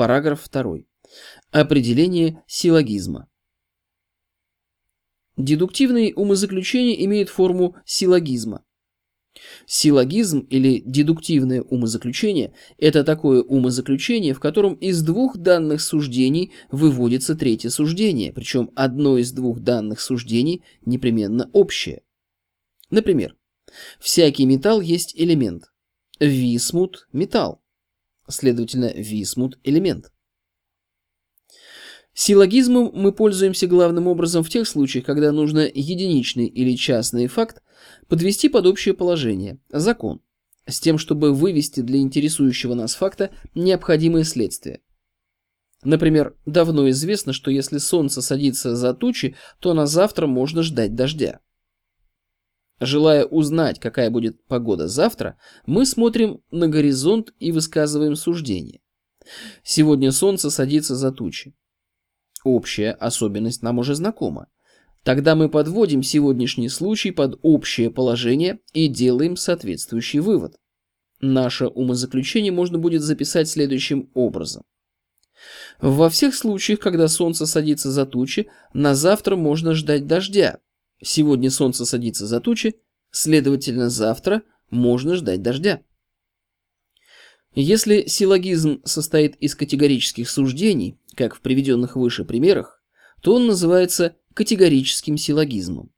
Параграф 2. Определение силлогизма. Дедуктивные умозаключения имеют форму силлогизма. Силлогизм или дедуктивное умозаключение – это такое умозаключение, в котором из двух данных суждений выводится третье суждение, причем одно из двух данных суждений непременно общее. Например, всякий металл есть элемент. Висмут – металл. Следовательно, висмут – элемент. Силлогизмом мы пользуемся главным образом в тех случаях, когда нужно единичный или частный факт подвести под общее положение, закон, с тем, чтобы вывести для интересующего нас факта необходимые следствия. Например, давно известно, что если солнце садится за тучи, то на завтра можно ждать дождя. Желая узнать, какая будет погода завтра, мы смотрим на горизонт и высказываем суждение. Сегодня солнце садится за тучи. Общая особенность нам уже знакома. Тогда мы подводим сегодняшний случай под общее положение и делаем соответствующий вывод. Наше умозаключение можно будет записать следующим образом. Во всех случаях, когда солнце садится за тучи, на завтра можно ждать дождя. Сегодня солнце садится за тучи, следовательно, завтра можно ждать дождя. Если силлогизм состоит из категорических суждений, как в приведенных выше примерах, то он называется категорическим силлогизмом.